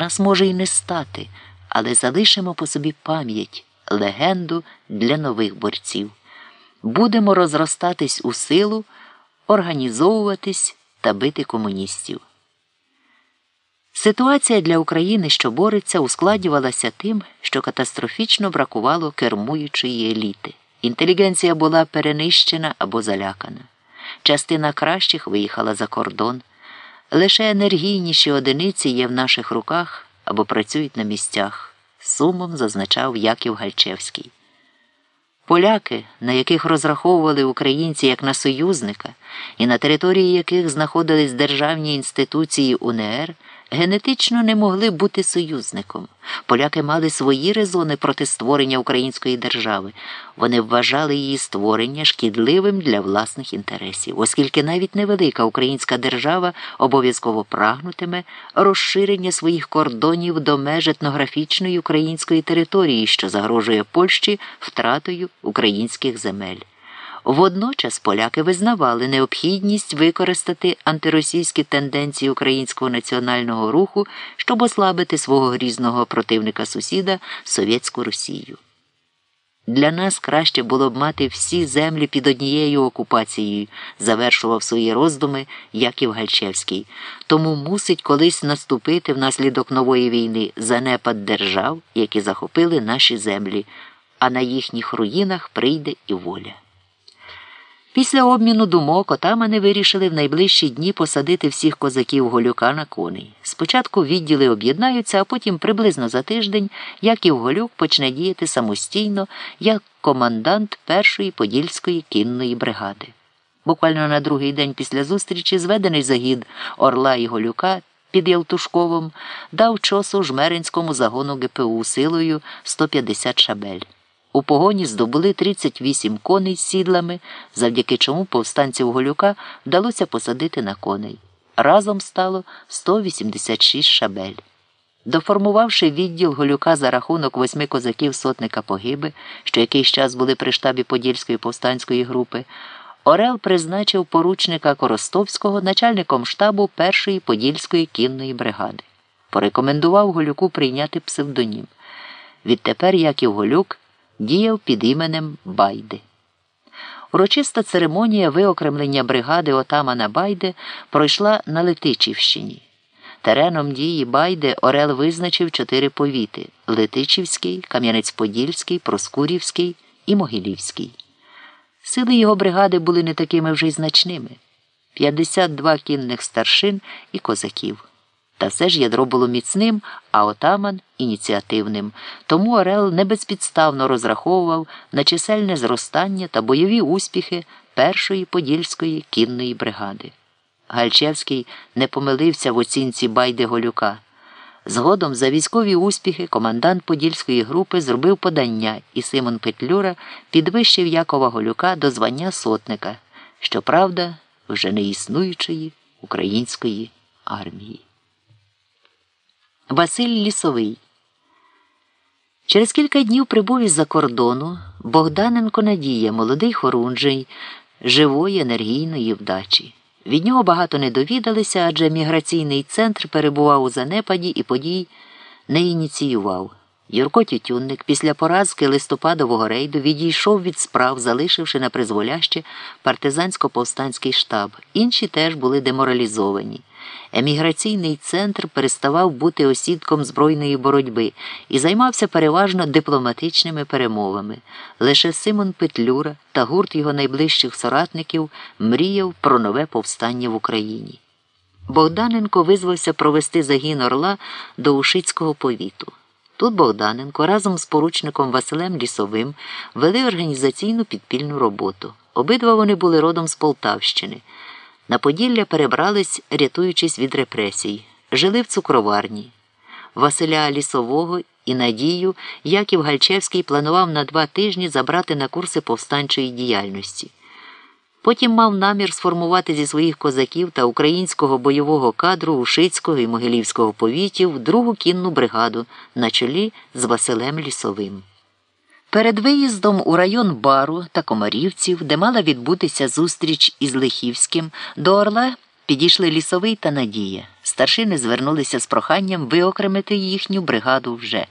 Нас може і не стати, але залишимо по собі пам'ять, легенду для нових борців. Будемо розростатись у силу, організовуватись та бити комуністів. Ситуація для України, що бореться, ускладнювалася тим, що катастрофічно бракувало кермуючої еліти. Інтелігенція була перенищена або залякана. Частина кращих виїхала за кордон. Лише енергійніші одиниці є в наших руках або працюють на місцях, сумом зазначав Яків Гальчевський. Поляки, на яких розраховували українці як на союзника, і на території яких знаходились державні інституції УНР, генетично не могли бути союзником. Поляки мали свої резони проти створення української держави. Вони вважали її створення шкідливим для власних інтересів, оскільки навіть невелика українська держава обов'язково прагнутиме розширення своїх кордонів до меж етнографічної української території, що загрожує Польщі втратою українських земель. Водночас поляки визнавали необхідність використати антиросійські тенденції українського національного руху, щоб ослабити свого грізного противника сусіда Совєтську Росію. Для нас краще було б мати всі землі під однією окупацією, завершував свої роздуми Яків Гальчевський. Тому мусить колись наступити внаслідок нової війни занепад держав, які захопили наші землі, а на їхніх руїнах прийде і воля. Після обміну думок отамани вирішили в найближчі дні посадити всіх козаків голюка на коней. Спочатку відділи об'єднаються, а потім приблизно за тиждень Яків Голюк почне діяти самостійно як командант першої подільської кінної бригади. Буквально на другий день після зустрічі зведений загід Орла і Голюка під Ялтушковом дав чосу жмеринському загону ГПУ силою 150 шабель. У погоні здобули 38 коней з сідлами, завдяки чому повстанців Голюка вдалося посадити на коней. Разом стало 186 шабель. Доформувавши відділ Голюка за рахунок восьми козаків сотника погиби, що якийсь час були при штабі Подільської повстанської групи, Орел призначив поручника Коростовського начальником штабу першої Подільської кінної бригади. Порекомендував Голюку прийняти псевдонім. Відтепер Яків Голюк діяв під іменем Байди. Урочиста церемонія виокремлення бригади отамана Байди пройшла на Летичівщині. Тереном дії Байди Орел визначив чотири повіти Летичівський, Кам'янець-Подільський, Проскурівський і Могилівський. Сили його бригади були не такими вже й значними 52 кінних старшин і козаків. Та все ж ядро було міцним, а отаман ініціативним. Тому Орел небезпідставно розраховував на чисельне зростання та бойові успіхи першої подільської кінної бригади. Гальчевський не помилився в оцінці Байди Голюка. Згодом за військові успіхи командант Подільської групи зробив подання, і Симон Петлюра підвищив Якова Голюка до звання сотника, щоправда, вже не існуючої української армії. Василь Лісовий. Через кілька днів прибув із за кордону Богданенко Надія, молодий хорунжий, живої, енергійної вдачі. Від нього багато не довідалися, адже міграційний центр перебував у занепаді і подій не ініціював. Юрко Тютюнник після поразки листопадового рейду відійшов від справ, залишивши на призволяще партизансько-повстанський штаб. Інші теж були деморалізовані. Еміграційний центр переставав бути осідком збройної боротьби і займався переважно дипломатичними перемовами. Лише Симон Петлюра та гурт його найближчих соратників мріяв про нове повстання в Україні. Богданенко визвався провести загін Орла до Ушицького повіту. Тут Богданенко разом з поручником Василем Лісовим вели організаційну підпільну роботу. Обидва вони були родом з Полтавщини. На Поділля перебрались, рятуючись від репресій, жили в цукроварні. Василя Лісового і Надію Яків Гальчевський планував на два тижні забрати на курси повстанчої діяльності. Потім мав намір сформувати зі своїх козаків та українського бойового кадру Ушицького і Могилівського повітів другу кінну бригаду на чолі з Василем Лісовим. Перед виїздом у район Бару та Комарівців, де мала відбутися зустріч із Лихівським, до Орла підійшли лісовий та Надія. Старшини звернулися з проханням виокремити їхню бригаду вже.